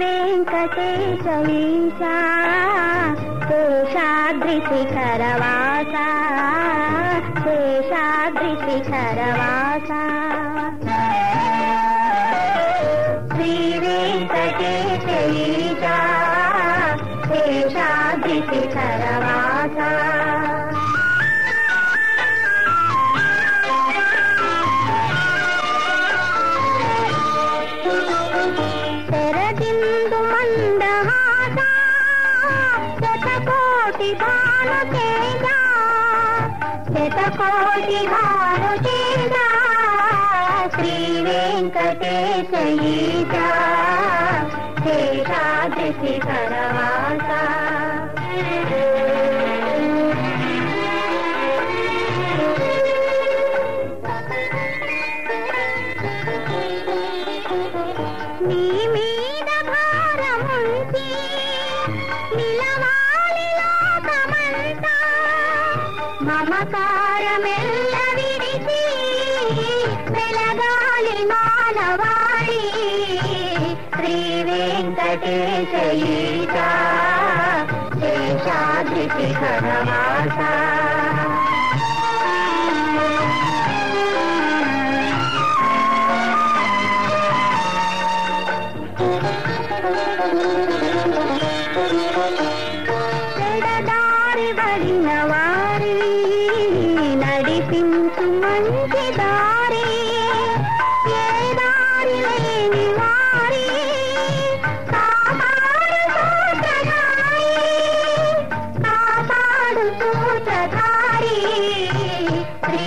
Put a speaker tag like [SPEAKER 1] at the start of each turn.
[SPEAKER 1] వెంకటేశీశా శేషాద్రిశిఖరవాస శేషాద్రిశిఖరవాస. శ్రీ వెంకటేశీశా శేషాద్రిశిఖరవాస. శరదిందు శతకోటి భాను తేజ శతకోటి భాను శ్రీ వెంకటేశ శేషాద్రి నీ தாரமெல்ல விரிசி வெலகாலி மானவாழி ஸ்ரீ నడిపించు మంచి దారి ఏ దారి లేని వారి? కాపాడు సూత్రధారి శ్రీ